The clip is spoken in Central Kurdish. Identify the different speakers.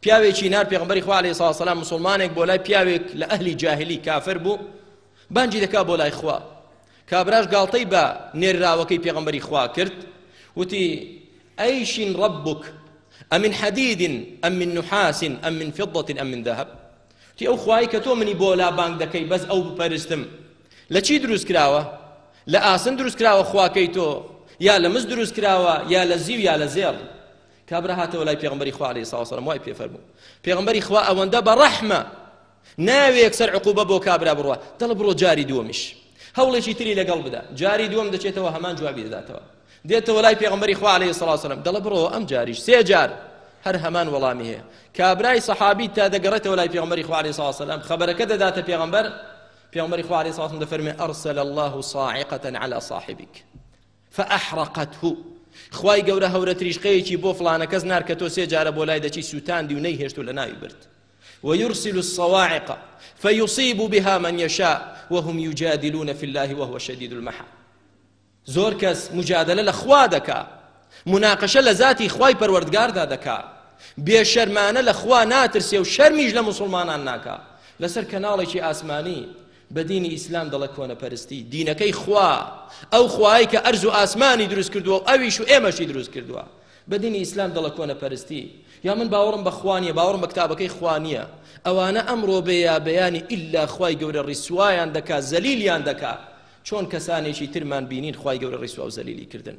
Speaker 1: پیاوێکی نار پێغمبەری خوا علیه ساسەلام مسلمانێک بۆ لای پیاوێک لە ئەهلی جاهلی کافر بوو بانجی دەکا بۆ لای خوا کابراش گاڵتەی بە نێرراوەکەی پێغمبەری خوا کرد وتی ئەیشین ڕبک ئەمن حەدیدن ئەم من نحاسن ئەم من فضتن ئەم من ذهب تی ئەو خوای کە تۆ منی بۆ لا بانگ دەکەی بەس ئەو بپەرستم لە چی دروست کراوە لە ئاسن دروست کراوە خواکەی تۆ یا لە مز دروست کراوە یا لە زیو یا لە زێڕ کابرا هاتەوە لای پێغمبەری خوا علیه الصلاة والسلام وای پێ فەرموو پێغمبەری خوا ئەوەندە بە ڕەحمە ناوێ یەکسەر عقوبە بۆ کابرا بڕوا دڵ بڕۆ جاری دووەمیش هەوڵێکی تری لەگەڵ بدا جاری دووەم دەچێتەوە هەمان جوابی دەداتەوە دێتەوە لای پێغمبەری خوا عليه الصلاة والسلام دەڵە بڕۆ ئەم جاریش سێ جار هەر هەمان وەڵامی هەیە کابرای سەحابی تا دەگەڕێتەوە لای پێغمبەری خوا عليه الصلاة والسلام خبرەکە دەداتە پێغمبەر پێغمبەری خوا عليه الصلاة والسلام دەفەرمێ أرسل الله صاعقة على صاحبك فاحرقته، خوای گەورە هەورەتریشقەیەکی بۆ فڵانەکەس نارد کە تۆ سێ جارە بۆ لای دەچی سوتاندی و نەیهێشت و لەناوی برد ويرسل الصواعق فيصيب بها من يشاء وهم يجادلون في الله وهو شديد المحا زۆر کەس مجادلە لە خوا دەکا مناقشە لە ذاتی خوای پەروەردگاردا دەکا بێشەرمانە لە خوا ناترسێ و شەرمیش لە مسلمانان ناکا لەسەر کەناڵێکی ئاسمانی بە دینی ئیسلام دەڵێت کۆنەپەرستی، دینەکەی خوا، ئەو خوایەی کە ئەرز و ئاسمانی دروست کردووە و ئەویش و ئێمەشی دروست کردووە. بە دینی ئیسلام دەڵێت کۆنەپەرستی، یا من باوەڕم بە خوا نییە، باوەڕم بە کتابەکەی خوا نییە. ئەوانە ئەمڕۆ بێ یا بەیانی ئیللا خوای گەورە ڕیسوایان دەکات، زەلیلیان دەکات. چۆن کەسانێکی ترمان بینین خوای گەورە ڕیسوا و زەلیلی کردن.